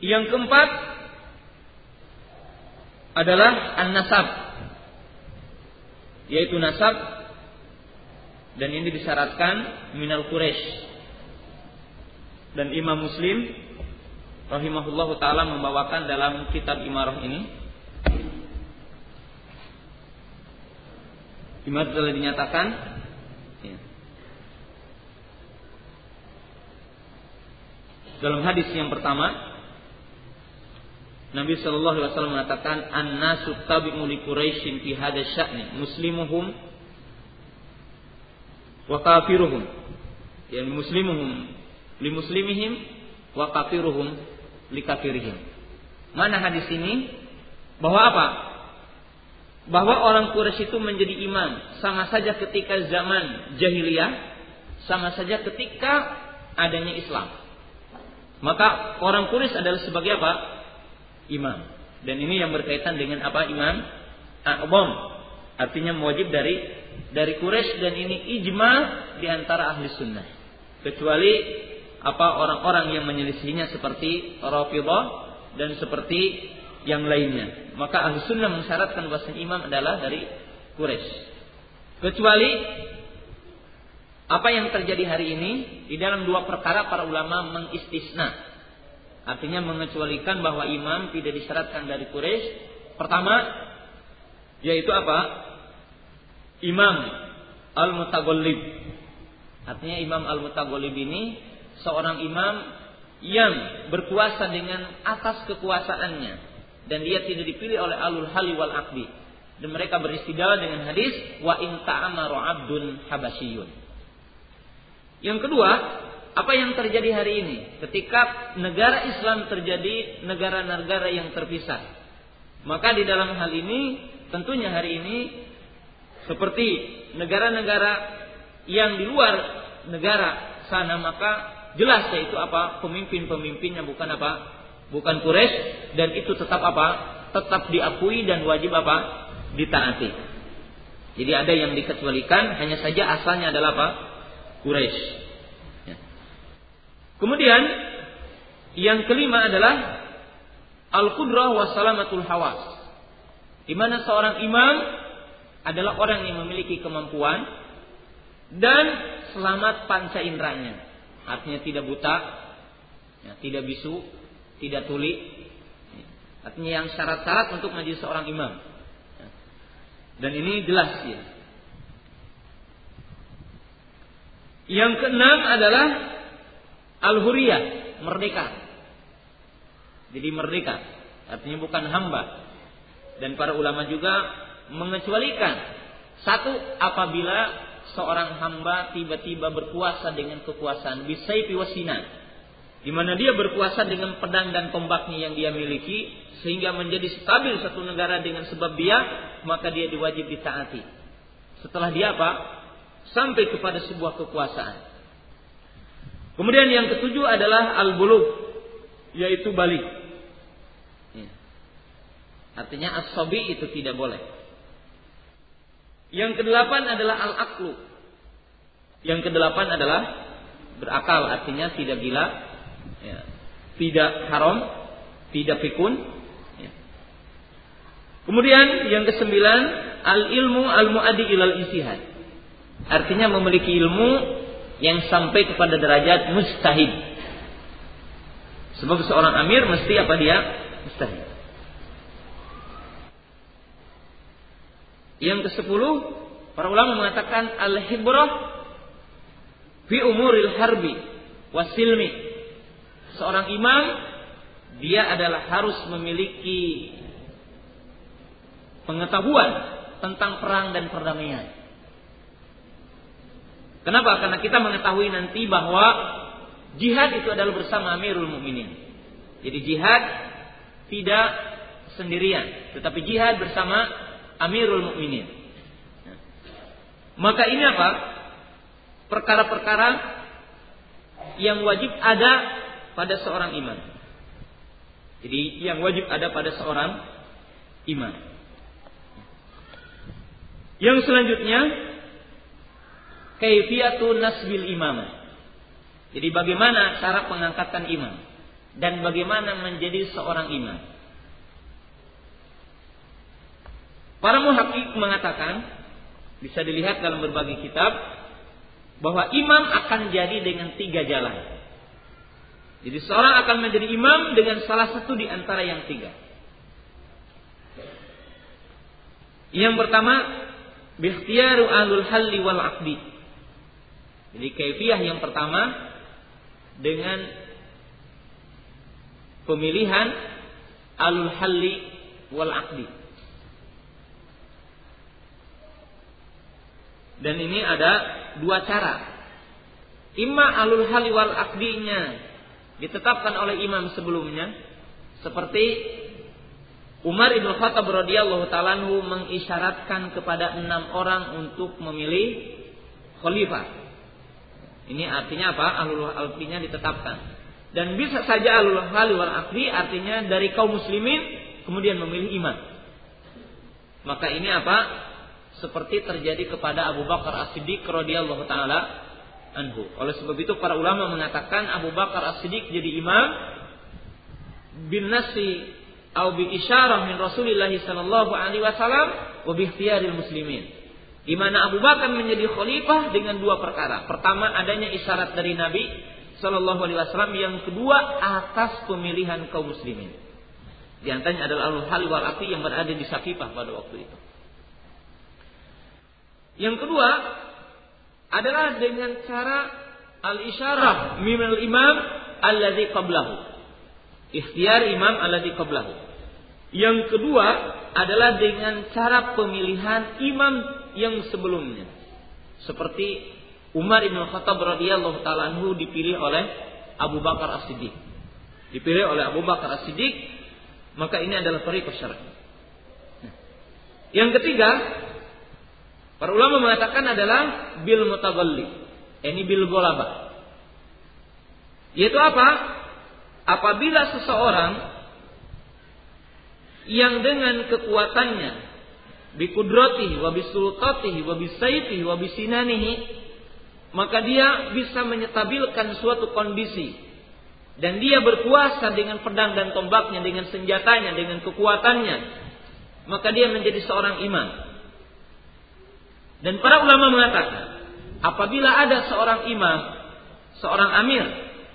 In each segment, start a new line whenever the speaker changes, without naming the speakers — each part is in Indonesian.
Yang keempat adalah an-nasab. Yaitu nasab dan ini disyaratkan minal Quraisy. Dan Imam Muslim rahimahullahu taala membawakan dalam kitab Imarah ini Imarah telah dinyatakan ya. dalam hadis yang pertama Nabi Shallallahu Alaihi Wasallam mengatakan an-nasu tabi'u li Quraisyin fi hadha sya'ni muslimuhum wa kafiruhum. Ya muslimuhum li muslimihim wa kafiruhum li kafirihim. Mana hadis ini? Bahwa apa? Bahwa orang Quraisy itu menjadi imam sama saja ketika zaman jahiliyah sama saja ketika adanya Islam. Maka orang Quraisy adalah sebagai apa imam. Dan ini yang berkaitan dengan apa imam? A'bom. Artinya mewajib dari dari Quraisy dan ini ijma di antara ahli sunnah. Kecuali apa orang-orang yang menyelisihinya seperti Rafidhah dan seperti yang lainnya. Maka ahli sunnah mensyaratkan bahwa imam adalah dari Quraisy. Kecuali apa yang terjadi hari ini di dalam dua perkara para ulama mengistisna Artinya mengecualikan bahwa imam tidak disyaratkan dari Quraisy. Pertama, yaitu apa? Imam al-mutaghallib. Artinya imam al-mutaghallib ini seorang imam yang berkuasa dengan atas kekuasaannya dan dia tidak dipilih oleh alul hali wal akdi. Dan mereka beristidlal dengan hadis wa in ta'amaru abdun habasyiyun. Yang kedua, apa yang terjadi hari ini? Ketika negara Islam terjadi negara-negara yang terpisah. Maka di dalam hal ini tentunya hari ini seperti negara-negara yang di luar negara sana maka jelas yaitu apa? Pemimpin-pemimpinnya bukan apa? Bukan Quraisy dan itu tetap apa? Tetap diakui dan wajib apa? Ditaati. Jadi ada yang dikecualikan hanya saja asalnya adalah apa? Quraisy Kemudian yang kelima adalah al-qudrah wa salamatul hawas. Di mana seorang imam adalah orang yang memiliki kemampuan dan selamat panca inderanya. Artinya tidak buta, ya, tidak bisu, tidak tuli. Artinya yang syarat-syarat untuk menjadi seorang imam. Ya. Dan ini jelas ya. Yang keenam adalah Al-huriyah, merdeka. Jadi merdeka, artinya bukan hamba. Dan para ulama juga mengecualikan satu apabila seorang hamba tiba-tiba berkuasa dengan kekuasaan bisayfi wasina di mana dia berkuasa dengan pedang dan tombaknya yang dia miliki sehingga menjadi stabil satu negara dengan sebab dia maka dia diwajib ditaati setelah dia apa sampai kepada sebuah kekuasaan Kemudian yang ketujuh adalah al-bulug yaitu balik. Ya. Artinya as itu tidak boleh. Yang kedelapan adalah al-aklu. Yang kedelapan adalah berakal, artinya tidak gila, ya. tidak haram, tidak pikun. Ya. Kemudian yang kesembilan al-ilmu al-muadi ilal isihad. Artinya memiliki ilmu yang sampai kepada derajat mustahid. Sebab seorang amir mesti apa dia? Mustahid. Yang ke sepuluh, para ulama mengatakan al-hibrah fi umuril harbi wasilmi. Seorang imam dia adalah harus memiliki pengetahuan tentang perang dan perdamaian. Kenapa? Karena kita mengetahui nanti bahwa jihad itu adalah bersama Amirul Mukminin. Jadi jihad tidak sendirian, tetapi jihad bersama Amirul Mukminin. Maka ini apa? Perkara-perkara yang wajib ada pada seorang imam. Jadi yang wajib ada pada seorang imam. Yang selanjutnya kaifiyatu nasbil imam. Jadi bagaimana cara pengangkatan imam? dan bagaimana menjadi seorang imam. Para muhakkik mengatakan bisa dilihat dalam berbagai kitab bahwa imam akan jadi dengan tiga jalan. Jadi seorang akan menjadi imam dengan salah satu di antara yang tiga. Yang pertama, bikhtiyaru alul halli wal aqdi. Jadi kaifiah yang pertama dengan pemilihan alul halli wal aqdi. Dan ini ada dua cara. Imma alul halli wal aqdinya ditetapkan oleh imam sebelumnya seperti Umar ibn Khattab radhiyallahu taala mengisyaratkan kepada enam orang untuk memilih khalifah. Ini artinya apa? Alul alfinya ditetapkan. Dan bisa saja alul hal wal akdi artinya dari kaum muslimin kemudian memilih imam. Maka ini apa? Seperti terjadi kepada Abu Bakar As-Siddiq radhiyallahu taala anhu. Oleh sebab itu para ulama mengatakan Abu Bakar As-Siddiq jadi imam bin nasi atau bi isyarah min Rasulillah sallallahu alaihi wasallam wa bi muslimin. Di mana Abu Bakar menjadi khalifah dengan dua perkara. Pertama adanya isyarat dari Nabi sallallahu alaihi wasallam, yang kedua atas pemilihan kaum muslimin. Di antaranya adalah Al-Hal wal Afi yang berada di Safifah pada waktu itu. Yang kedua adalah dengan cara al-isyarah minal imam alladzi qablahu Ikhtiar imam alladhi qablahu. Yang kedua adalah dengan cara pemilihan imam yang sebelumnya. Seperti Umar bin Khattab radhiyallahu taala anhu dipilih oleh Abu Bakar As-Siddiq. Dipilih oleh Abu Bakar As-Siddiq, maka ini adalah tariqah syar'i. Yang ketiga, para ulama mengatakan adalah bil mutaghalli. Ini bil golaba. Yaitu apa? apabila seseorang yang dengan kekuatannya bikudratihi wa bisultatihi wa maka dia bisa menyetabilkan suatu kondisi. Dan dia berkuasa dengan pedang dan tombaknya dengan senjatanya dengan kekuatannya. Maka dia menjadi seorang imam. Dan para ulama mengatakan apabila ada seorang imam seorang amir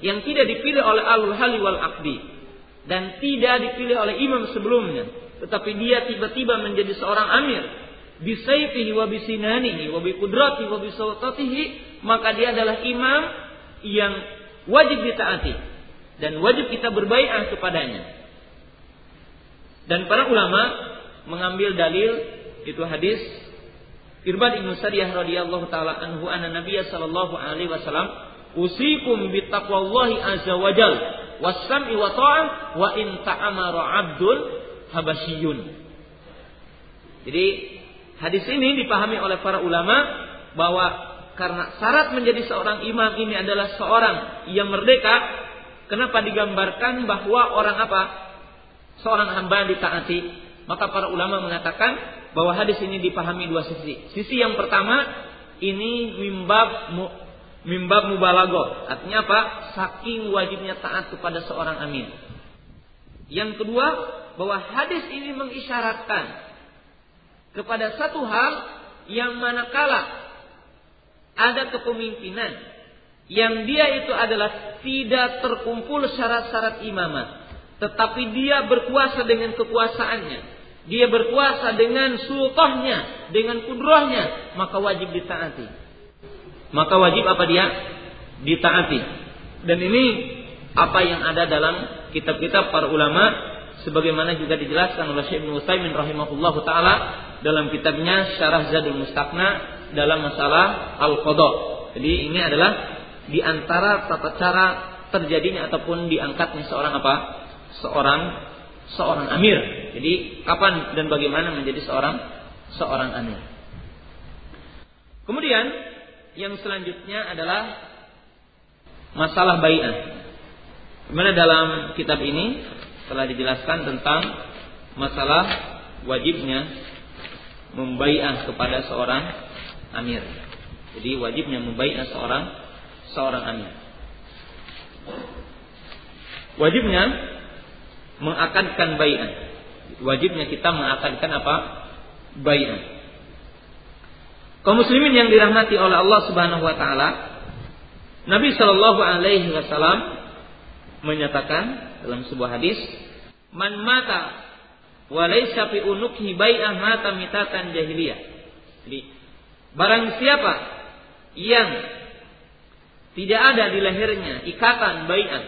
yang tidak dipilih oleh alul hali wal akdi dan tidak dipilih oleh imam sebelumnya. Tetapi dia tiba-tiba menjadi seorang amir. Bisayfihi wa bisinanihi wa biqudratihi wa bisultatihi maka dia adalah imam yang wajib ditaati. Dan wajib kita berbaikat kepadanya. Dan para ulama mengambil dalil itu hadis Irbad Ibnu Sariyah radhiyallahu taala anhu anna Nabiy sallallahu alaihi wasallam usikum bitaqwallahi azza wajal wasam'i wa ta'am wa in ta'amara 'abdun habasyiyun. Jadi hadis ini dipahami oleh para ulama bahwa karena syarat menjadi seorang imam ini adalah seorang yang merdeka, kenapa digambarkan bahwa orang apa? Seorang hamba ditaati. Maka para ulama mengatakan bahwa hadis ini dipahami dua sisi. Sisi yang pertama ini mimbab mimbab mubalago. Artinya apa? Saking wajibnya taat kepada seorang amin. Yang kedua, bahwa hadis ini mengisyaratkan kepada satu hal yang manakala ada kepemimpinan yang dia itu adalah tidak terkumpul syarat-syarat imamah, tetapi dia berkuasa dengan kekuasaannya, dia berkuasa dengan sultahnya, dengan kudrohnya, maka wajib ditaati maka wajib apa dia ditaati. Dan ini apa yang ada dalam kitab-kitab para ulama sebagaimana juga dijelaskan oleh Syekh Ibnu Utsaimin rahimahullahu taala dalam kitabnya Syarah Zadul Mustaqna dalam masalah al-qada. Jadi ini adalah di antara tata cara terjadinya ataupun diangkatnya seorang apa? Seorang seorang amir. Jadi kapan dan bagaimana menjadi seorang seorang amir. Kemudian yang selanjutnya adalah masalah bai'ah. Di mana dalam kitab ini telah dijelaskan tentang masalah wajibnya membai'ah kepada seorang amir. Jadi wajibnya membai'ah seorang seorang amir. wajibnya mengakadkan bai'ah. Wajibnya kita mengakadkan apa? Bai'ah. Kaum muslimin yang dirahmati oleh Allah Subhanahu wa taala, Nabi Shallallahu alaihi wasallam menyatakan dalam sebuah hadis, "Man mata wa laysa fi unukhi bai'ah mata mitatan jahiliyah." Jadi, barang siapa yang tidak ada di lehernya ikatan bai'ah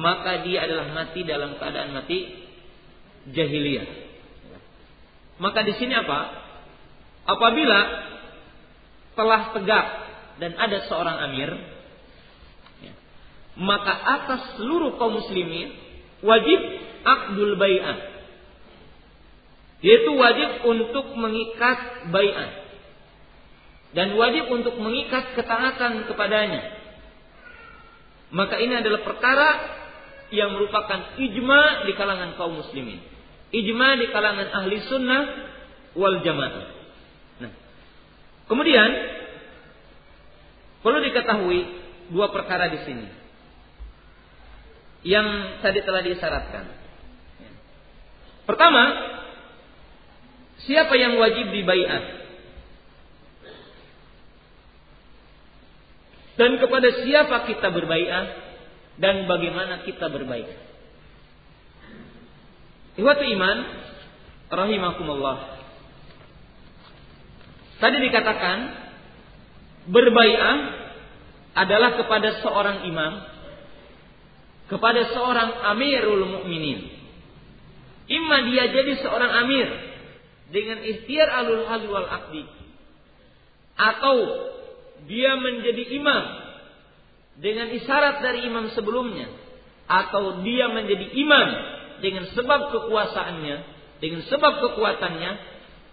maka dia adalah mati dalam keadaan mati jahiliyah. Maka di sini apa? Apabila telah tegak dan ada seorang amir, ya, maka atas seluruh kaum muslimin wajib akdul bai'ah. Yaitu wajib untuk mengikat bai'ah. Dan wajib untuk mengikat ketaatan kepadanya. Maka ini adalah perkara yang merupakan ijma di kalangan kaum muslimin. Ijma di kalangan ahli sunnah wal jamaah. Kemudian perlu diketahui dua perkara di sini yang tadi telah disyaratkan. Pertama, siapa yang wajib dibaiat? Dan kepada siapa kita berbaiat? dan bagaimana kita berbaik. Iwatu iman rahimakumullah. Tadi dikatakan berbaiah adalah kepada seorang imam, kepada seorang amirul mukminin. Imma dia jadi seorang amir dengan ikhtiar alul hal wal akdi atau dia menjadi imam dengan isyarat dari imam sebelumnya atau dia menjadi imam dengan sebab kekuasaannya, dengan sebab kekuatannya,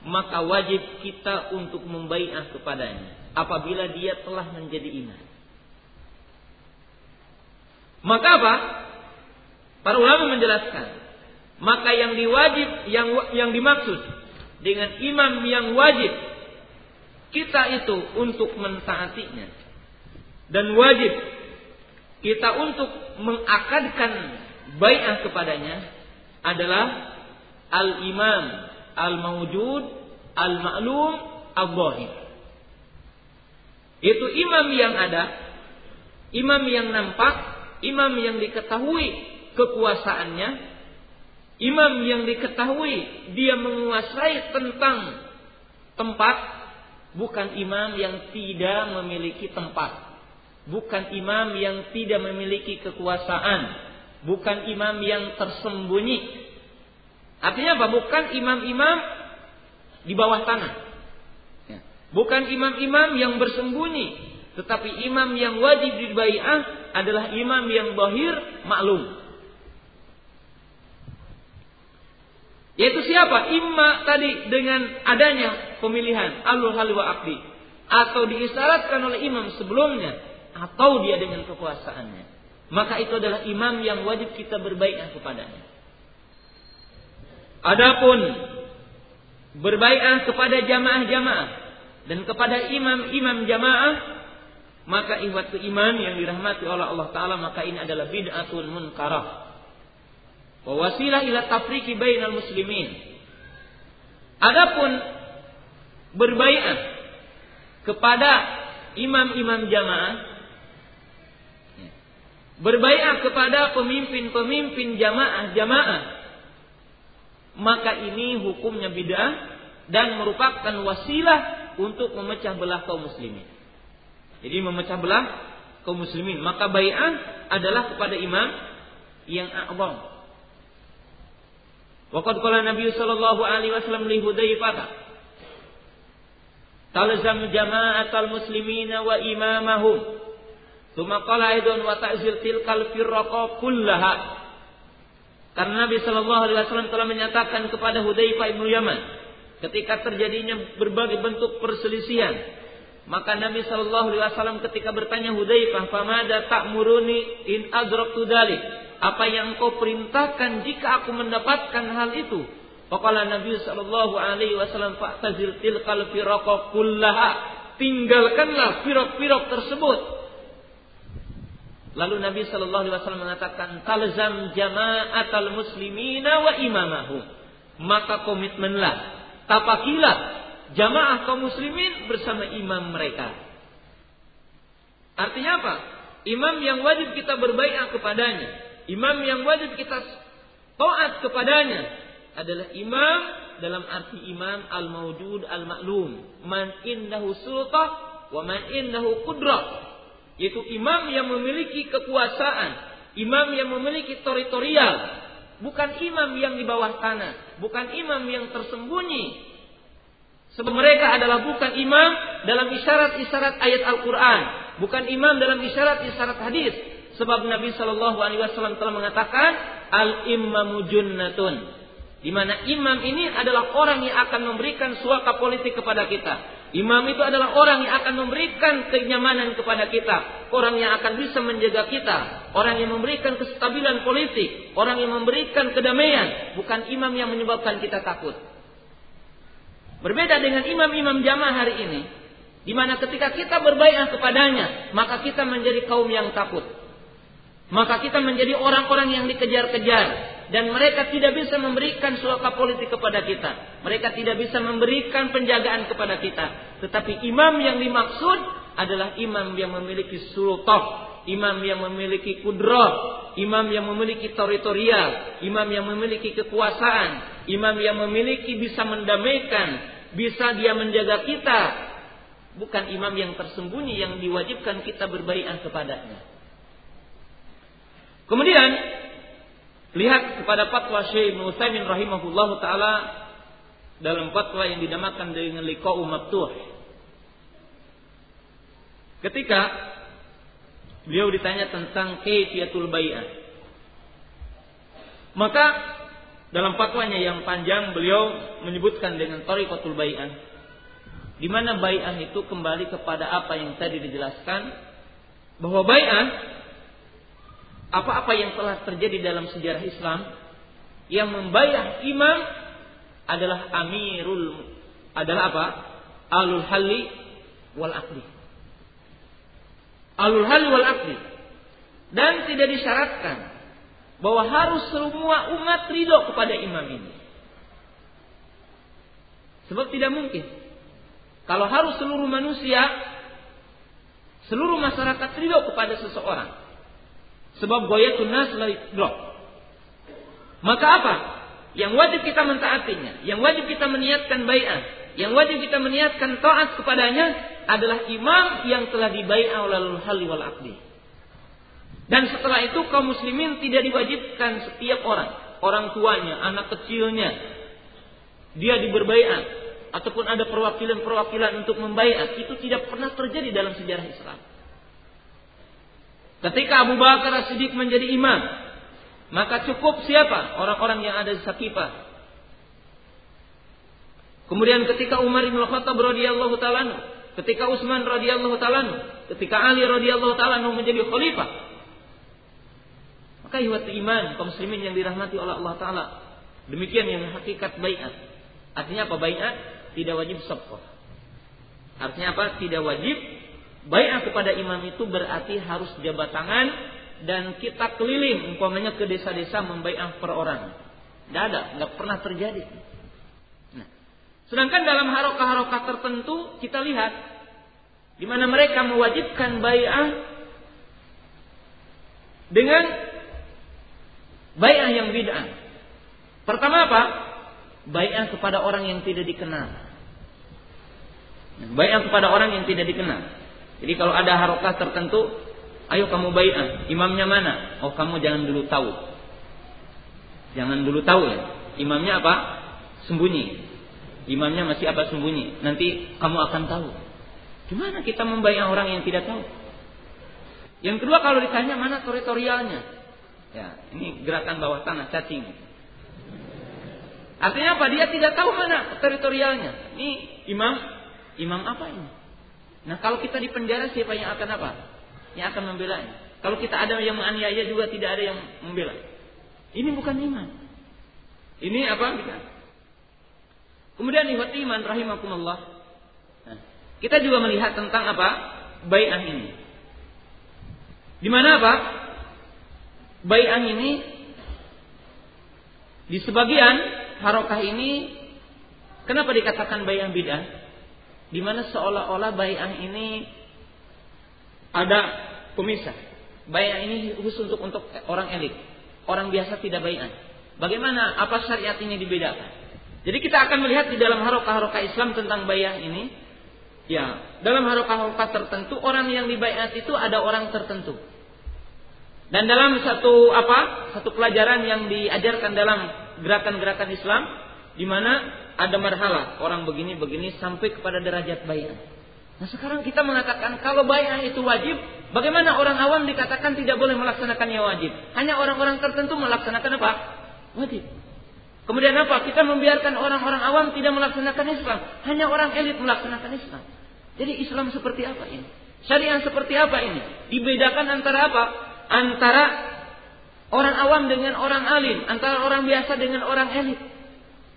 maka wajib kita untuk membaiat kepadanya apabila dia telah menjadi imam. Maka apa? Para ulama menjelaskan, maka yang diwajib yang yang dimaksud dengan imam yang wajib kita itu untuk mentaatinya dan wajib kita untuk mengakadkan bai'ah kepadanya adalah al-imam al-mawjud al-ma'lum al-zahir. Itu imam yang ada, imam yang nampak, imam yang diketahui kekuasaannya, imam yang diketahui dia menguasai tentang tempat, bukan imam yang tidak memiliki tempat bukan imam yang tidak memiliki kekuasaan, bukan imam yang tersembunyi. Artinya apa? Bukan imam-imam di bawah tanah. Ya. Bukan imam-imam yang bersembunyi, tetapi imam yang wajib dibaiah adalah imam yang bahir maklum. Yaitu siapa? Imam tadi dengan adanya pemilihan alul hal wa akdi atau diisyaratkan oleh imam sebelumnya atau dia dengan kekuasaannya, maka itu adalah imam yang wajib kita berbaikat kepadanya. Adapun berbaikat kepada jamaah-jamaah dan kepada imam-imam jamaah, maka ihwatu iman yang dirahmati oleh Allah Taala maka ini adalah bid'atun munkarah. Wa wasilah ila tafriqi bainal muslimin. Adapun berbaikat kepada imam-imam jamaah berbaikat kepada pemimpin-pemimpin jamaah-jamaah maka ini hukumnya bid'ah dan merupakan wasilah untuk memecah belah kaum muslimin. Jadi memecah belah kaum muslimin, maka bai'ah adalah kepada imam yang a'zam. Waqad qala Nabi sallallahu alaihi wasallam li Hudzaifah Talzam jama'atal muslimina wa imamahum Tuma qala aidun wa ta'zil tilkal firraqa kullaha. Karena Nabi Shallallahu alaihi wasallam telah menyatakan kepada Hudzaifah bin Yaman ketika terjadinya berbagai bentuk perselisihan, maka Nabi Shallallahu alaihi wasallam ketika bertanya Hudzaifah, "Famada ta'muruni in adraktu dzalik?" Apa yang engkau perintahkan jika aku mendapatkan hal itu? Faqala Nabi sallallahu alaihi wasallam fa'tazil tilkal firraqa kullaha. Tinggalkanlah firaq-firaq tersebut Lalu Nabi Shallallahu Alaihi Wasallam mengatakan, "Talzam jama'atal muslimina wa imamahum." Maka komitmenlah, tapakilah jamaah kaum muslimin bersama imam mereka. Artinya apa? Imam yang wajib kita berbaikat kepadanya, imam yang wajib kita taat kepadanya adalah imam dalam arti imam al-mawjud al-maklum, man indahu sultah wa man indahu qudrah yaitu imam yang memiliki kekuasaan, imam yang memiliki teritorial, bukan imam yang di bawah tanah, bukan imam yang tersembunyi. Sebab mereka adalah bukan imam dalam isyarat-isyarat ayat Al-Quran, bukan imam dalam isyarat-isyarat hadis. Sebab Nabi Shallallahu Alaihi Wasallam telah mengatakan al imamu junnatun, di mana imam ini adalah orang yang akan memberikan suaka politik kepada kita. Imam itu adalah orang yang akan memberikan kenyamanan kepada kita, orang yang akan bisa menjaga kita, orang yang memberikan kestabilan politik, orang yang memberikan kedamaian, bukan imam yang menyebabkan kita takut. Berbeda dengan imam-imam jamaah hari ini, di mana ketika kita berbaikat kepadanya, maka kita menjadi kaum yang takut. Maka kita menjadi orang-orang yang dikejar-kejar, dan mereka tidak bisa memberikan suaka politik kepada kita. Mereka tidak bisa memberikan penjagaan kepada kita. Tetapi imam yang dimaksud adalah imam yang memiliki sultan, imam yang memiliki kudrah, imam yang memiliki teritorial, imam yang memiliki kekuasaan, imam yang memiliki bisa mendamaikan, bisa dia menjaga kita. Bukan imam yang tersembunyi yang diwajibkan kita berbaikat kepadanya. Kemudian Lihat kepada fatwa Syekh Ibnu Utsaimin rahimahullah taala dalam fatwa yang dinamakan dengan liqa'u maftuh. Ketika beliau ditanya tentang kaifiyatul bai'ah. Maka dalam fatwanya yang panjang beliau menyebutkan dengan tariqatul bai'ah. Di mana bai'ah itu kembali kepada apa yang tadi dijelaskan bahwa bai'ah apa-apa yang telah terjadi dalam sejarah Islam yang membayar imam adalah amirul adalah apa? Alul halli wal aqdi. Alul halli wal aqdi. Dan tidak disyaratkan bahwa harus semua umat ridho kepada imam ini. Sebab tidak mungkin. Kalau harus seluruh manusia, seluruh masyarakat ridho kepada seseorang, Sebab goyatun nas blok. Maka apa? Yang wajib kita mentaatinya, yang wajib kita meniatkan bai'ah, yang wajib kita meniatkan taat kepadanya adalah imam yang telah dibai'ah oleh hali wal aqdi. Dan setelah itu kaum muslimin tidak diwajibkan setiap orang, orang tuanya, anak kecilnya, dia diberbaiat ataupun ada perwakilan-perwakilan untuk membaiat itu tidak pernah terjadi dalam sejarah Islam. Ketika Abu Bakar Siddiq menjadi imam, maka cukup siapa? Orang-orang yang ada di Sakifah. Kemudian ketika Umar bin Khattab radhiyallahu taala ketika Utsman radhiyallahu taala ketika Ali radhiyallahu taala menjadi khalifah. Maka ihwat iman kaum muslimin yang dirahmati oleh Allah taala. Demikian yang hakikat baiat. Artinya apa baiat? Tidak wajib safqah. Artinya apa? Tidak wajib Bai'ah kepada imam itu berarti harus jabat tangan dan kita keliling umpamanya ke desa-desa membai'ah per orang. Tidak ada, nggak pernah terjadi. Nah, sedangkan dalam harokah-harokah tertentu kita lihat di mana mereka mewajibkan bai'ah dengan bai'ah yang bid'ah. Pertama apa? Bai'ah kepada orang yang tidak dikenal. Bai'ah kepada orang yang tidak dikenal. Jadi kalau ada harokah tertentu, ayo kamu bai'ah. Imamnya mana? Oh kamu jangan dulu tahu. Jangan dulu tahu ya. Imamnya apa? Sembunyi. Imamnya masih apa sembunyi. Nanti kamu akan tahu. Gimana kita membai'ah orang yang tidak tahu? Yang kedua kalau ditanya mana teritorialnya? Ya, ini gerakan bawah tanah cacing. Artinya apa? Dia tidak tahu mana teritorialnya. Ini imam, imam apa ini? Nah kalau kita di penjara siapa yang akan apa? Yang akan membela? Kalau kita ada yang menganiaya juga tidak ada yang membela. Ini bukan iman. Ini apa? Kita. Kemudian ihwat iman rahimakumullah. Nah, kita juga melihat tentang apa? Bai'ah ini. Di mana apa? Bai'ah ini di sebagian harokah ini kenapa dikatakan bai'ah bid'ah? Di mana seolah-olah bai'ah ini ada pemisah. Bai'ah ini khusus untuk untuk orang elit. Orang biasa tidak bai'ah. Bagaimana apa syariat ini dibedakan? Jadi kita akan melihat di dalam harokah-harokah Islam tentang bayah ini. Ya, dalam harokah-harokah tertentu orang yang dibayat itu ada orang tertentu. Dan dalam satu apa? Satu pelajaran yang diajarkan dalam gerakan-gerakan Islam di mana ada marhalah orang begini-begini sampai kepada derajat bayat. Nah sekarang kita mengatakan kalau bayat itu wajib, bagaimana orang awam dikatakan tidak boleh melaksanakannya wajib? Hanya orang-orang tertentu melaksanakan apa? Wajib. Kemudian apa? Kita membiarkan orang-orang awam tidak melaksanakan Islam. Hanya orang elit melaksanakan Islam. Jadi Islam seperti apa ini? Syariat seperti apa ini? Dibedakan antara apa? Antara orang awam dengan orang alim. Antara orang biasa dengan orang elit.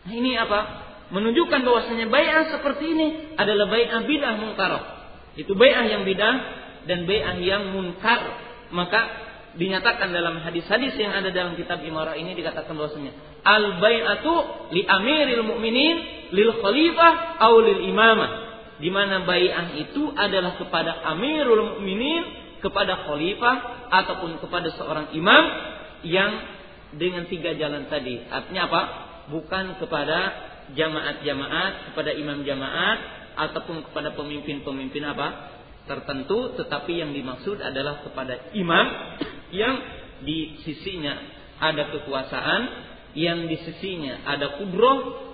Nah, ini apa? Menunjukkan bahwasanya bay'ah seperti ini adalah bay'ah bidah mungkarah. Itu bay'ah yang bidah dan bay'ah yang munkar. Maka dinyatakan dalam hadis-hadis yang ada dalam kitab Imarah ini dikatakan bahwasanya al bai'atu li amiril mu'minin lil khalifah au lil imamah di mana bai'ah itu adalah kepada amirul mu'minin kepada khalifah ataupun kepada seorang imam yang dengan tiga jalan tadi artinya apa bukan kepada jamaat-jamaat kepada imam jamaat ataupun kepada pemimpin-pemimpin apa tertentu tetapi yang dimaksud adalah kepada imam yang di sisinya ada kekuasaan, yang di sisinya ada kubroh,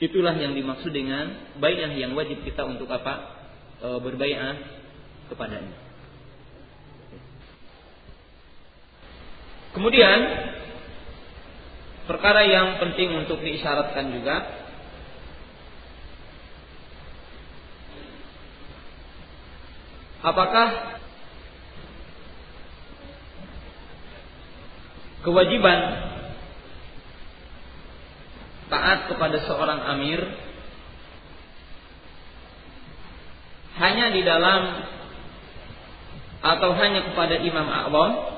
itulah yang dimaksud dengan bayah yang wajib kita untuk apa? E, berbayah kepadanya. Kemudian perkara yang penting untuk diisyaratkan juga. Apakah kewajiban taat kepada seorang amir hanya di dalam atau hanya kepada imam a'lam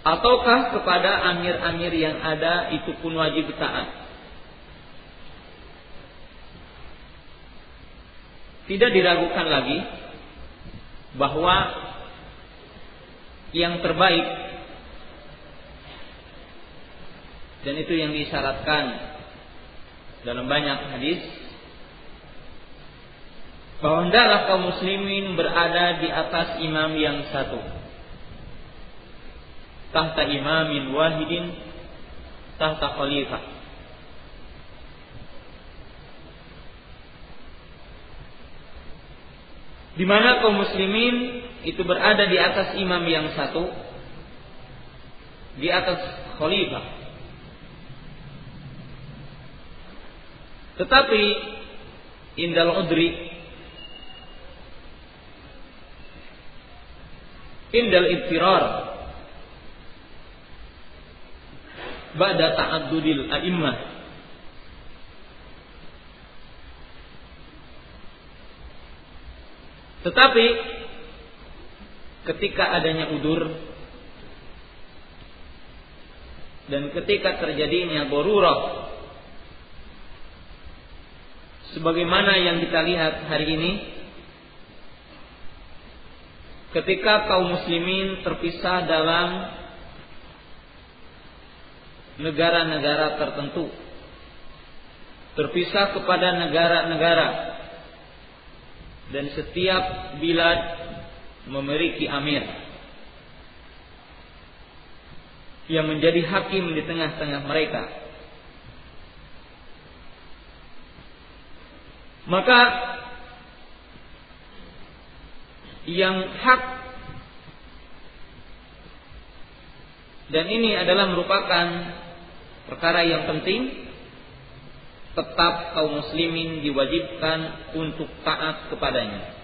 ataukah kepada amir-amir yang ada itu pun wajib taat? Tidak diragukan lagi bahwa yang terbaik dan itu yang disyaratkan dalam banyak hadis bahwa hendaklah kaum muslimin berada di atas imam yang satu tahta imamin wahidin tahta khalifah. Di mana kaum muslimin itu berada di atas imam yang satu di atas khalifah. Tetapi indal udri indal ibtirar ba'da ta'addudil a'immah tetapi ketika adanya udur dan ketika terjadinya borurah sebagaimana yang kita lihat hari ini ketika kaum muslimin terpisah dalam negara-negara tertentu. Terpisah kepada negara-negara. Dan setiap bilad memiliki amir. Yang menjadi hakim di tengah-tengah mereka. Maka yang hak dan ini adalah merupakan perkara yang penting tetap kaum muslimin diwajibkan untuk taat kepadanya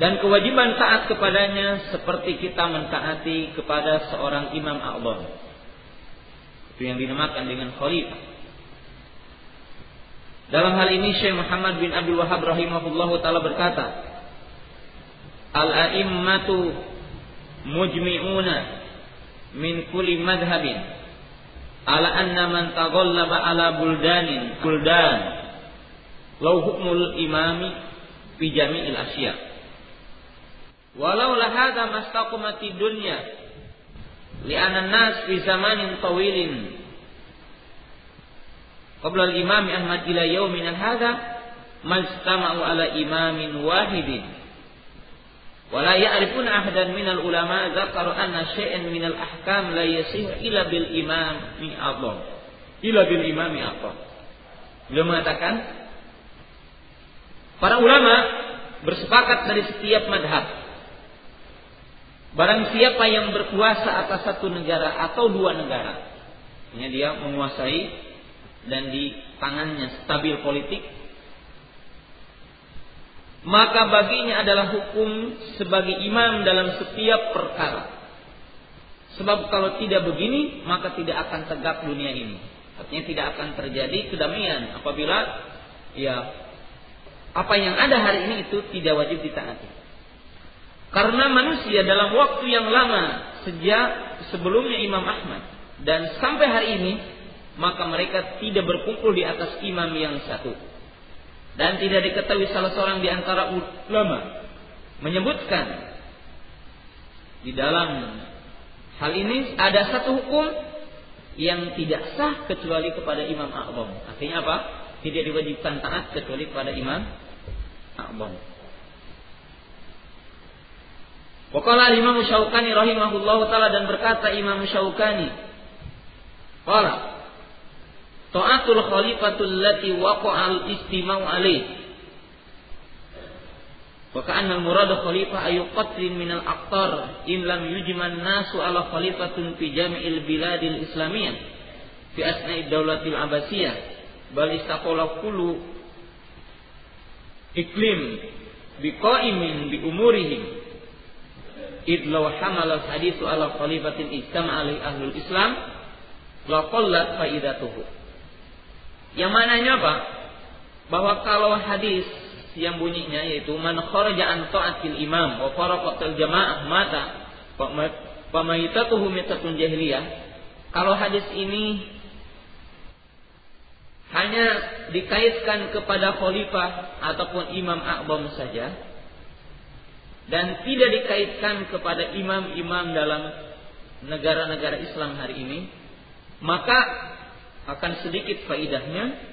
dan kewajiban taat kepadanya seperti kita mentaati kepada seorang imam a'zam. Itu yang dinamakan dengan khalifah. Dalam hal ini Syekh Muhammad bin Abdul Wahab rahimahullahu taala berkata, Al-a'immatu mujmi'una min kulli madhhabin. Ala anna man taghallaba ala buldanin buldan. Law hukmul imami fi jami'il asya. Walau la hadha mastaqamati dunya li'anna an-nas fi zamanin tawilin. Qabla al-imam Ahmad ila yawmina hadha majtama'u ala imamin wahidin wala ya'rifuna ahadan minal ulama zakaru anna syai'an minal ahkam la yasih ila bil imam mi Allah. Ila bil imami beliau mengatakan para ulama bersepakat dari setiap madhab. Barang siapa yang berkuasa atas satu negara atau dua negara ini dia menguasai dan di tangannya stabil politik maka baginya adalah hukum sebagai imam dalam setiap perkara. Sebab kalau tidak begini, maka tidak akan tegak dunia ini. Artinya tidak akan terjadi kedamaian apabila ya apa yang ada hari ini itu tidak wajib ditaati. Karena manusia dalam waktu yang lama sejak sebelumnya Imam Ahmad dan sampai hari ini maka mereka tidak berkumpul di atas imam yang satu. Dan tidak diketahui salah seorang di antara ulama menyebutkan di dalam hal ini ada satu hukum yang tidak sah kecuali kepada imam a'zam. Artinya apa? Tidak diwajibkan taat kecuali kepada imam a'zam. Waqala Imam Syaukani rahimahullahu taala dan berkata Imam Syaukani Qala Ta'atul khalifatul lati waqa'al istimau alaih. Wa ka'anna al-muradu khalifah ayu qatrin minal aqtar in lam yujman nasu ala khalifatun fi jami'il biladil islamiyah fi asna'i daulatil abbasiyah bal istaqala kullu iklim biqaimin bi umurihim. Id law hamala hadithu ala khalifatin alai ahlul islam la qallat faidatuhu yang mananya apa? Bahwa kalau hadis yang bunyinya yaitu man kharaja an ta'atil imam wa faraqatil jamaah mata pamaitatuhu mitatun jahiliyah. Kalau hadis ini hanya dikaitkan kepada khalifah ataupun imam akbam saja dan tidak dikaitkan kepada imam-imam dalam negara-negara Islam hari ini maka akan sedikit faidahnya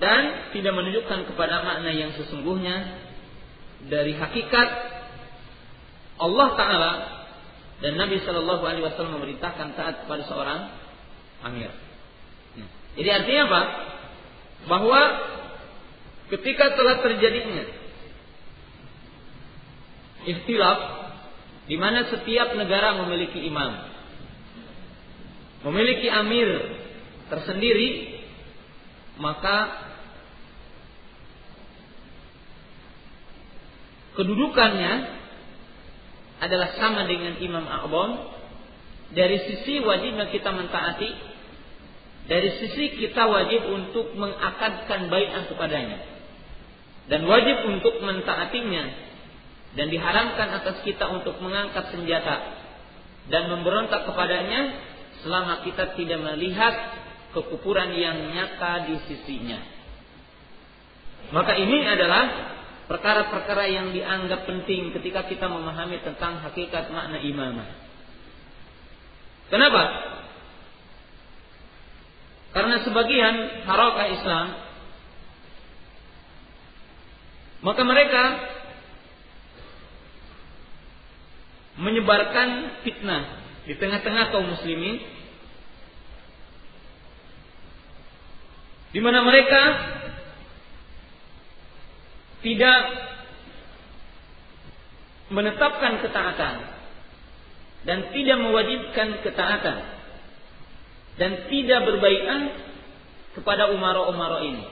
dan tidak menunjukkan kepada makna yang sesungguhnya dari hakikat Allah Taala dan Nabi Shallallahu Alaihi Wasallam memerintahkan taat kepada seorang amir. Jadi artinya apa? Bahwa ketika telah terjadinya ikhtilaf di mana setiap negara memiliki imam memiliki amir tersendiri, maka kedudukannya adalah sama dengan Imam A'bam dari sisi wajibnya kita mentaati dari sisi kita wajib untuk mengakadkan baiat kepadanya. Dan wajib untuk mentaatinya dan diharamkan atas kita untuk mengangkat senjata dan memberontak kepadanya selama kita tidak melihat kekufuran yang nyata di sisinya. Maka ini adalah perkara-perkara yang dianggap penting ketika kita memahami tentang hakikat makna imamah. Kenapa? Karena sebagian harakah Islam maka mereka menyebarkan fitnah di tengah-tengah kaum muslimin di mana mereka tidak menetapkan ketaatan dan tidak mewajibkan ketaatan dan tidak berbaikan kepada umaro-umaro ini.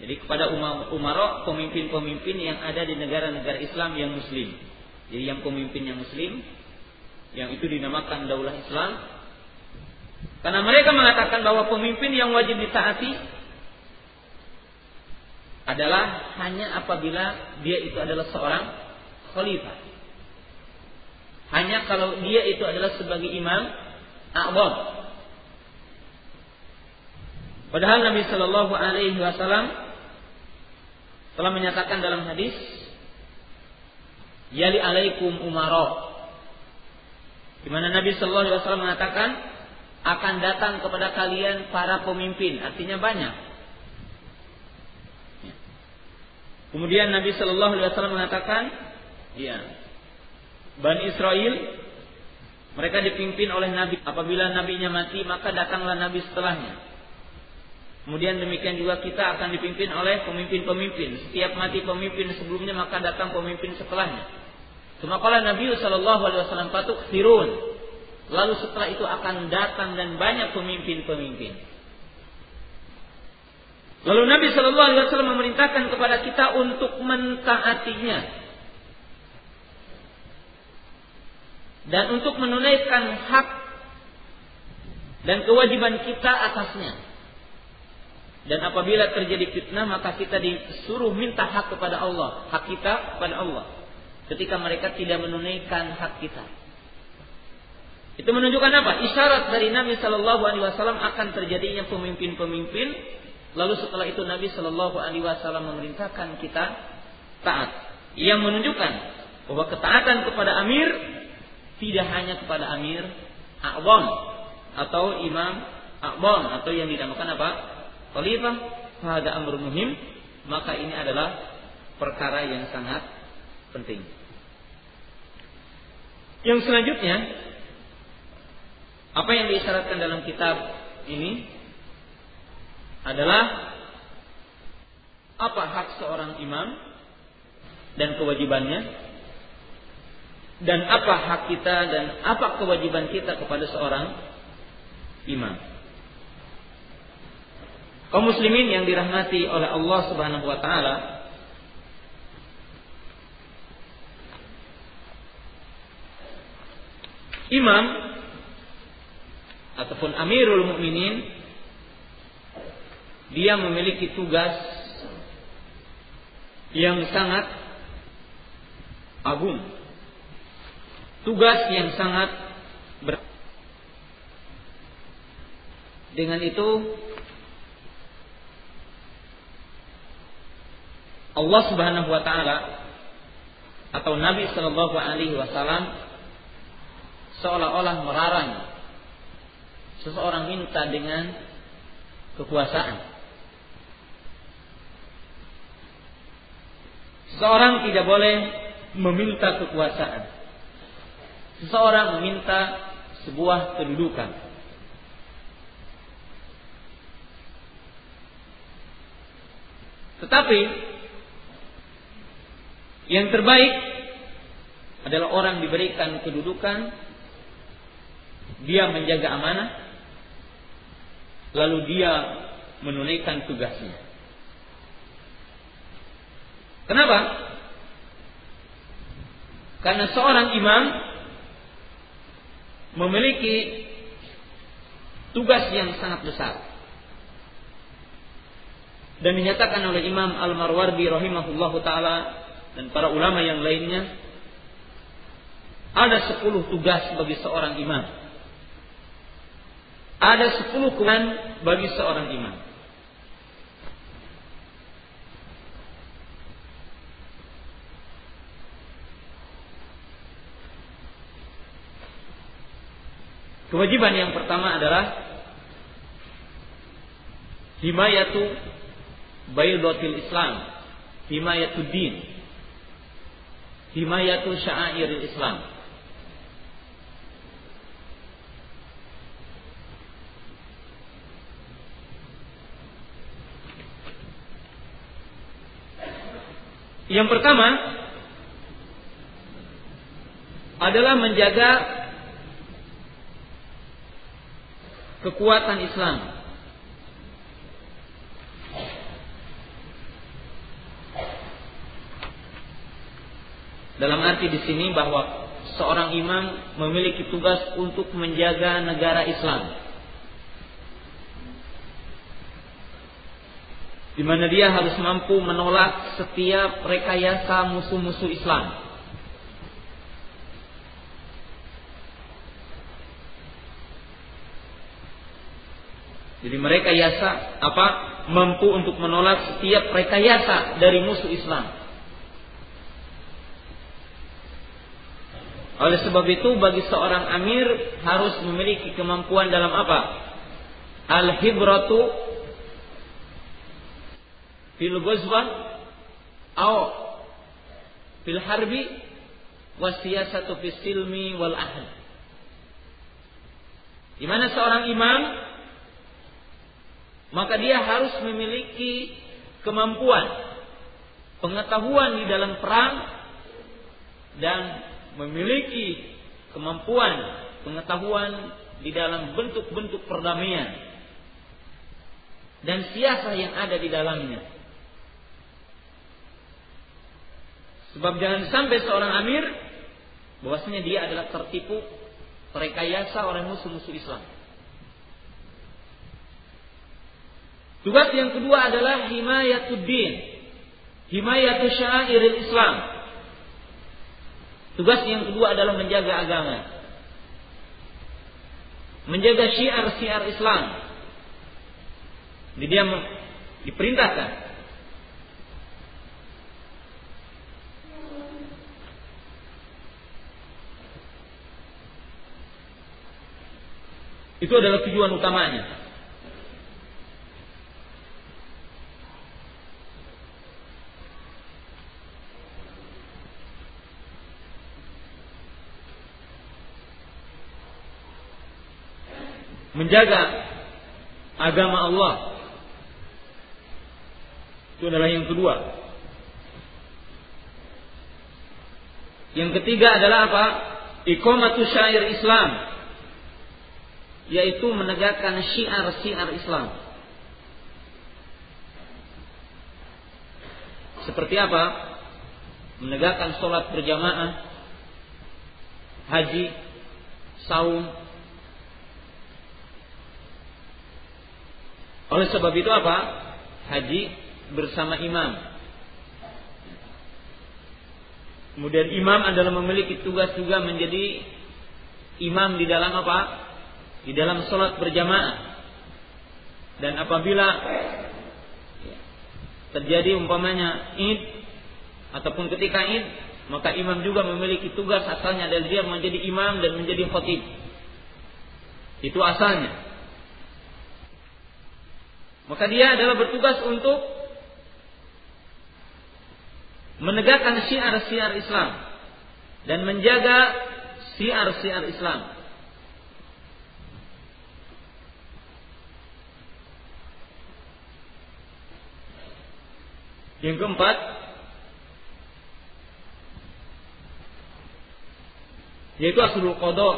Jadi kepada umaro pemimpin-pemimpin yang ada di negara-negara Islam yang muslim. Jadi yang pemimpin yang muslim yang itu dinamakan daulah Islam Karena mereka mengatakan bahwa pemimpin yang wajib ditaati adalah hanya apabila dia itu adalah seorang khalifah. Hanya kalau dia itu adalah sebagai imam a'wam. Padahal Nabi Shallallahu Alaihi Wasallam telah menyatakan dalam hadis, "Yali alaikum umaro." Di mana Nabi Shallallahu Alaihi Wasallam mengatakan akan datang kepada kalian para pemimpin, artinya banyak. Kemudian Nabi Shallallahu Alaihi Wasallam mengatakan, ya, Bani Israel mereka dipimpin oleh Nabi. Apabila nabinya mati, maka datanglah Nabi setelahnya. Kemudian demikian juga kita akan dipimpin oleh pemimpin-pemimpin. Setiap mati pemimpin sebelumnya, maka datang pemimpin setelahnya. Cuma kalau Nabi Shallallahu Alaihi Wasallam patuk firun. Lalu setelah itu akan datang dan banyak pemimpin-pemimpin. Lalu Nabi Shallallahu Alaihi Wasallam memerintahkan kepada kita untuk mentaatinya dan untuk menunaikan hak dan kewajiban kita atasnya. Dan apabila terjadi fitnah maka kita disuruh minta hak kepada Allah, hak kita kepada Allah. Ketika mereka tidak menunaikan hak kita. Itu menunjukkan apa? Isyarat dari Nabi Shallallahu Alaihi Wasallam akan terjadinya pemimpin-pemimpin Lalu setelah itu Nabi Shallallahu Alaihi Wasallam memerintahkan kita taat, yang menunjukkan bahwa ketaatan kepada Amir tidak hanya kepada Amir A'wam atau Imam A'wam atau yang dinamakan apa? Khalifah. Pada amr muhim, maka ini adalah perkara yang sangat penting. Yang selanjutnya, apa yang diisyaratkan dalam kitab ini adalah apa hak seorang imam dan kewajibannya dan apa hak kita dan apa kewajiban kita kepada seorang imam. Kaum muslimin yang dirahmati oleh Allah Subhanahu wa taala Imam ataupun Amirul Mukminin dia memiliki tugas yang sangat agung. Tugas yang sangat berat. Dengan itu Allah Subhanahu wa taala atau Nabi Shallallahu alaihi wasallam seolah-olah melarang seseorang minta dengan kekuasaan. Seorang tidak boleh meminta kekuasaan. Seseorang meminta sebuah kedudukan. Tetapi yang terbaik adalah orang diberikan kedudukan, dia menjaga amanah, lalu dia menunaikan tugasnya. Kenapa? Karena seorang imam memiliki tugas yang sangat besar. Dan dinyatakan oleh Imam Al-Marwardi rahimahullahu taala dan para ulama yang lainnya ada sepuluh tugas bagi seorang imam. Ada sepuluh kewajiban bagi seorang imam. Kewajiban yang pertama adalah himayatu baydatil Islam, himayatu din, himayatu sya'airil Islam. Yang pertama adalah menjaga kekuatan Islam. Dalam arti di sini bahwa seorang imam memiliki tugas untuk menjaga negara Islam. Di mana dia harus mampu menolak setiap rekayasa musuh-musuh Islam. Jadi mereka yasa apa mampu untuk menolak setiap rekayasa dari musuh Islam. Oleh sebab itu bagi seorang amir harus memiliki kemampuan dalam apa? Al-hibratu fil ghazwa aw fil harbi wasiyasatu fis silmi wal ahd. Di mana seorang imam maka dia harus memiliki kemampuan, pengetahuan di dalam perang dan memiliki kemampuan, pengetahuan di dalam bentuk-bentuk perdamaian dan siasat yang ada di dalamnya. Sebab jangan sampai seorang amir bahwasanya dia adalah tertipu rekayasa oleh musuh-musuh Islam. Tugas yang kedua adalah himayatuddin. Himayatu syairil Islam. Tugas yang kedua adalah menjaga agama. Menjaga syiar-syiar Islam. Jadi dia diperintahkan Itu adalah tujuan utamanya. menjaga agama Allah. Itu adalah yang kedua. Yang ketiga adalah apa? Iqamatu syair Islam. Yaitu menegakkan syiar-syiar Islam. Seperti apa? Menegakkan sholat berjamaah, haji, saum, Oleh sebab itu apa? Haji bersama imam. Kemudian imam adalah memiliki tugas juga menjadi imam di dalam apa? Di dalam sholat berjamaah. Dan apabila terjadi umpamanya id ataupun ketika id maka imam juga memiliki tugas asalnya adalah dia menjadi imam dan menjadi khotib. Itu asalnya. Maka dia adalah bertugas untuk menegakkan syiar-syiar Islam dan menjaga syiar-syiar Islam. Yang keempat, yaitu aslul qada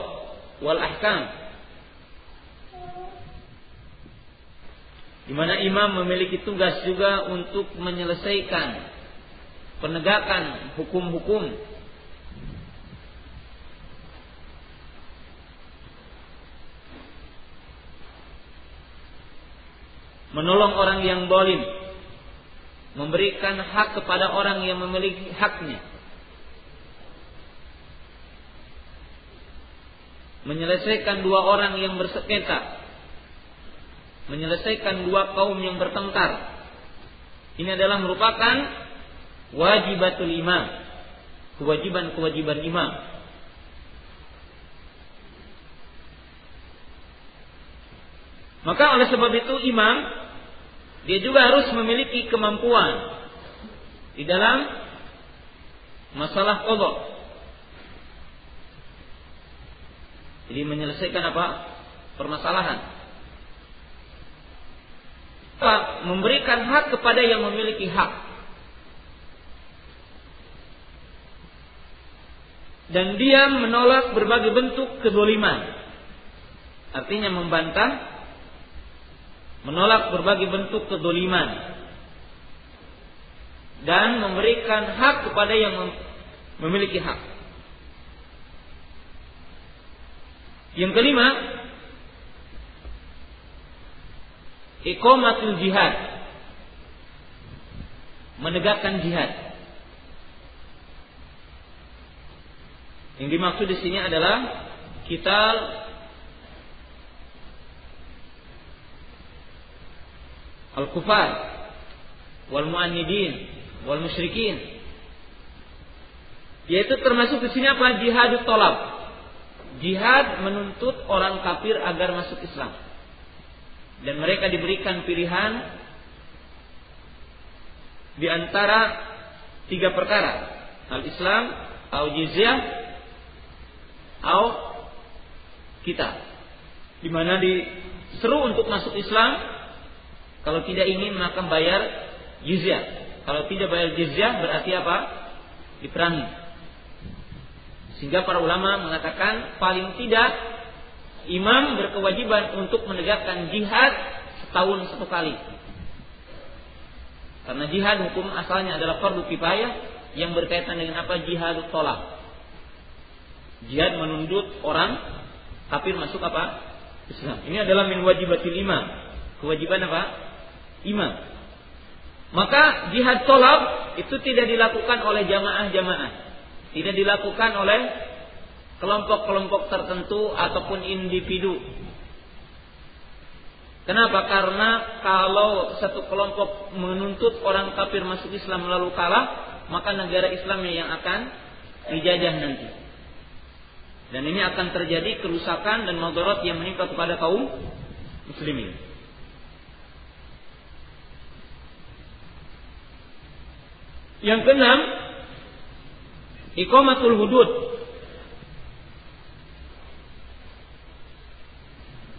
wal ahkam. Di mana imam memiliki tugas juga untuk menyelesaikan penegakan hukum-hukum. Menolong orang yang bolim memberikan hak kepada orang yang memiliki haknya menyelesaikan dua orang yang bersengketa menyelesaikan dua kaum yang bertengkar. Ini adalah merupakan wajibatul imam. Kewajiban-kewajiban imam. Maka oleh sebab itu imam dia juga harus memiliki kemampuan di dalam masalah qadha. Jadi menyelesaikan apa? Permasalahan memberikan hak kepada yang memiliki hak. Dan dia menolak berbagai bentuk kedoliman. Artinya membantah, menolak berbagai bentuk kedoliman. Dan memberikan hak kepada yang memiliki hak. Yang kelima, iqamatul jihad menegakkan jihad. Yang dimaksud di sini adalah kita al-kufar wal mu'annidin wal musyrikin yaitu termasuk di sini apa? Jihad tolab jihad menuntut orang kafir agar masuk Islam. Dan mereka diberikan pilihan di antara tiga perkara. al-Islam atau jizyah atau kita. Di mana diseru untuk masuk Islam kalau tidak ingin maka bayar jizyah. Kalau tidak bayar jizyah berarti apa? Diperangi. Sehingga para ulama mengatakan paling tidak imam berkewajiban untuk menegakkan jihad setahun satu kali. Karena jihad hukum asalnya adalah fardu kifayah yang berkaitan dengan apa? Jihad tolak. Jihad menuntut orang kafir masuk apa? Islam. Ini adalah min wajibatil imam. Kewajiban apa? Imam. Maka jihad tolab itu tidak dilakukan oleh jamaah-jamaah. Tidak dilakukan oleh kelompok-kelompok tertentu ataupun individu. Kenapa? Karena kalau satu kelompok menuntut orang kafir masuk Islam lalu kalah, maka negara Islamnya yang akan dijajah nanti. Dan ini akan terjadi kerusakan dan madarat yang menimpa kepada kaum muslimin. Yang keenam, iqamatul hudud.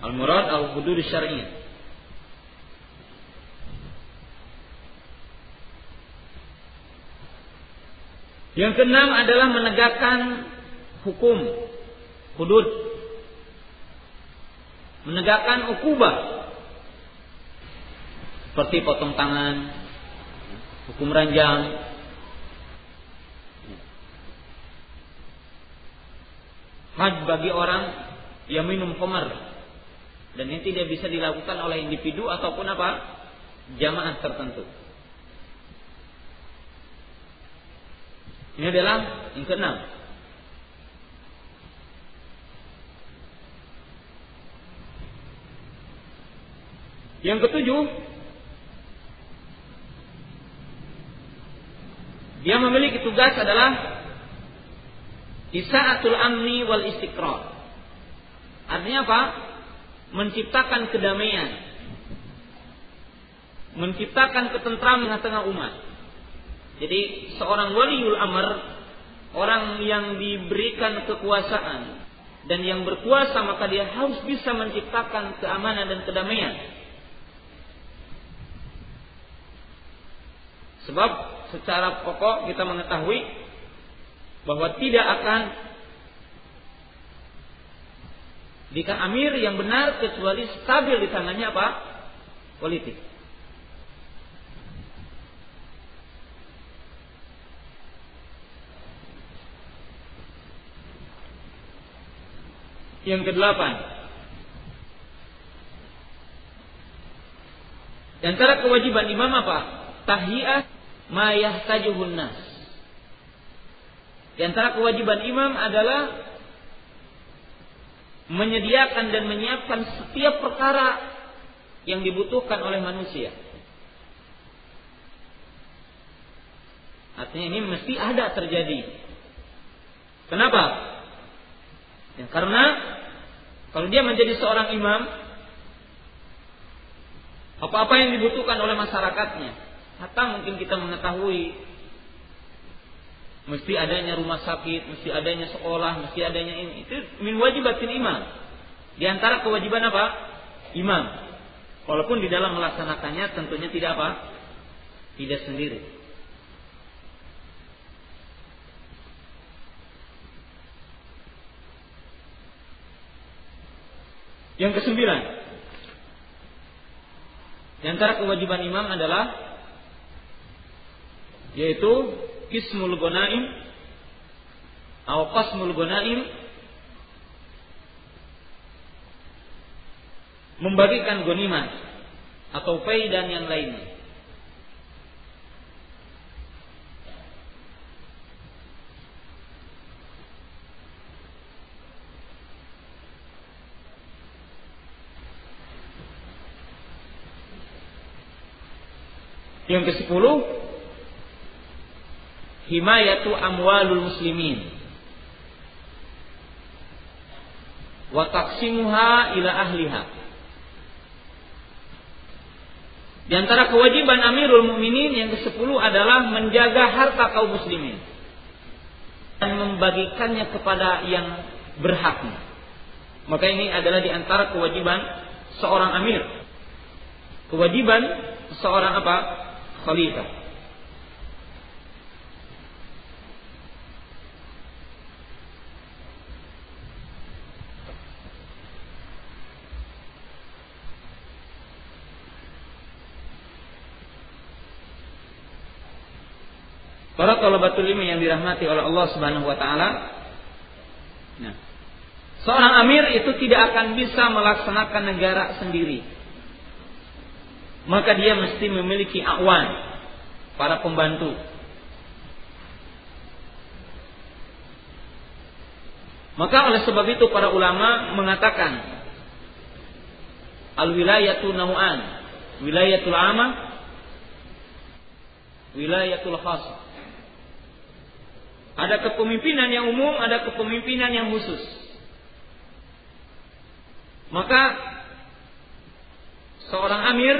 Al-murad al-hudud syar'iyyah. Yang keenam adalah menegakkan hukum hudud. Menegakkan ukubah. Seperti potong tangan, hukum ranjang, had bagi orang yang minum khamar dan ini tidak bisa dilakukan oleh individu ataupun apa jamaah tertentu. Ini adalah yang keenam. Yang ketujuh, dia memiliki tugas adalah Isa'atul amni wal istiqrar. Artinya apa? Menciptakan kedamaian. Menciptakan ketentraman di tengah umat. Jadi seorang waliul amr, orang yang diberikan kekuasaan dan yang berkuasa maka dia harus bisa menciptakan keamanan dan kedamaian. Sebab secara pokok kita mengetahui bahwa tidak akan jika amir yang benar kecuali stabil di tangannya apa? Politik. Yang kedelapan, di antara kewajiban imam apa? Tahiyah ma yahtajuhun nas. Di antara kewajiban imam adalah menyediakan dan menyiapkan setiap perkara yang dibutuhkan oleh manusia. Artinya ini mesti ada terjadi. Kenapa? Ya, karena kalau dia menjadi seorang imam, apa-apa yang dibutuhkan oleh masyarakatnya, atau mungkin kita mengetahui mesti adanya rumah sakit, mesti adanya sekolah, mesti adanya ini. Itu min wajibatin imam. Di antara kewajiban apa? Imam. Walaupun di dalam melaksanakannya tentunya tidak apa? Tidak sendiri. Yang kesembilan. Di antara kewajiban imam adalah yaitu kismul gonaim atau qasmul gonaim membagikan goniman atau pay dan yang lainnya. Yang ke-10 himayatu amwalul muslimin. Wa taqsimuha ila ahliha. Di antara kewajiban Amirul Mukminin yang ke-10 adalah menjaga harta kaum muslimin dan membagikannya kepada yang berhaknya. Maka ini adalah di antara kewajiban seorang amir. Kewajiban seorang apa? Khalifah. Para talabatul ilmi yang dirahmati oleh Allah Subhanahu wa taala. Nah, seorang amir itu tidak akan bisa melaksanakan negara sendiri. Maka dia mesti memiliki awan, para pembantu. Maka oleh sebab itu para ulama mengatakan al wilayatu nau'an, wilayatul amah, wilayatul khas. Ada kepemimpinan yang umum, ada kepemimpinan yang khusus. Maka seorang amir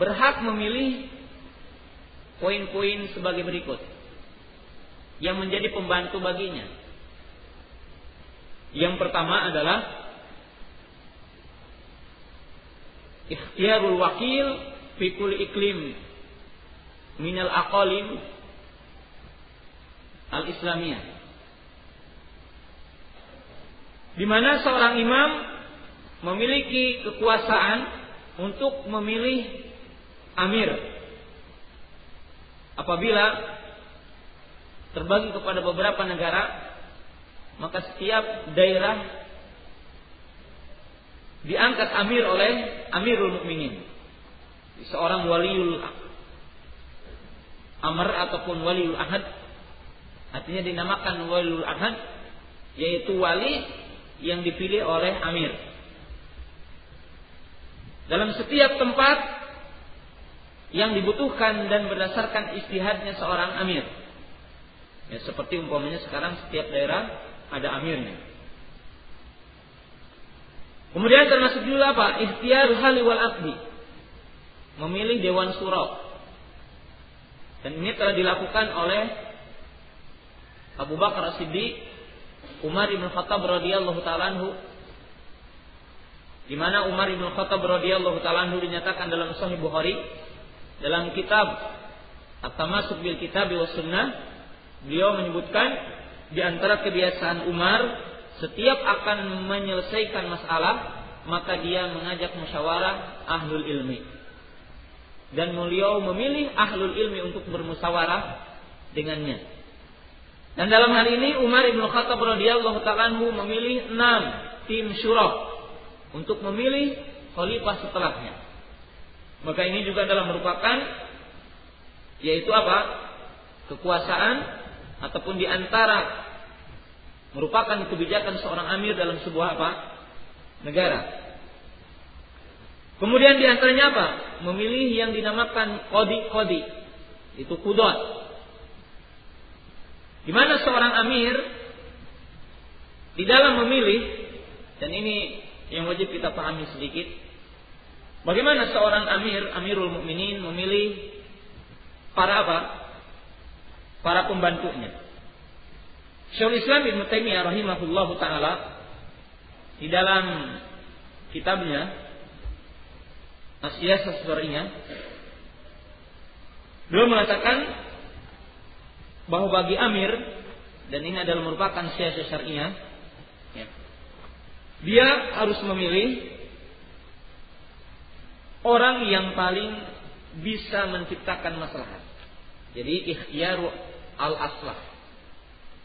berhak memilih poin-poin sebagai berikut yang menjadi pembantu baginya. Yang pertama adalah ikhtiyarul wakil fi iklim minal aqalim al-Islamiyah. Di mana seorang imam memiliki kekuasaan untuk memilih amir. Apabila terbagi kepada beberapa negara, maka setiap daerah diangkat amir oleh Amirul Mukminin. Seorang waliul amr ataupun waliul ahad Artinya dinamakan waliul ahad yaitu wali yang dipilih oleh amir. Dalam setiap tempat yang dibutuhkan dan berdasarkan istihadnya seorang amir. Ya, seperti umpamanya sekarang setiap daerah ada amirnya. Kemudian termasuk juga apa? Ikhtiar hali wal akdi. Memilih dewan surau. Dan ini telah dilakukan oleh Abu Bakar As-Siddiq, Umar bin Khattab radhiyallahu taala anhu di mana Umar bin Khattab radhiyallahu taala anhu dinyatakan dalam Sahih Bukhari dalam kitab At-Tamasuk bil Kitab wa Sunnah beliau menyebutkan di antara kebiasaan Umar setiap akan menyelesaikan masalah maka dia mengajak musyawarah ahlul ilmi. Dan beliau memilih ahlul ilmi untuk bermusyawarah dengannya dan dalam hal ini Umar bin Khattab radhiyallahu taala memilih enam tim syura untuk memilih khalifah setelahnya. Maka ini juga adalah merupakan yaitu apa? kekuasaan ataupun di antara merupakan kebijakan seorang amir dalam sebuah apa? negara. Kemudian di antaranya apa? Memilih yang dinamakan kodi-kodi. Itu kudot. Di mana seorang amir di dalam memilih dan ini yang wajib kita pahami sedikit. Bagaimana seorang amir, Amirul Mukminin memilih para apa? Para pembantunya. Syekhul Islam Ibnu Taimiyah rahimahullahu taala di dalam kitabnya Asyasah Syariah beliau mengatakan bahwa bagi amir dan ini adalah merupakan siasat syariah ya, dia harus memilih orang yang paling bisa menciptakan masalah. Jadi ikhtiar al aslah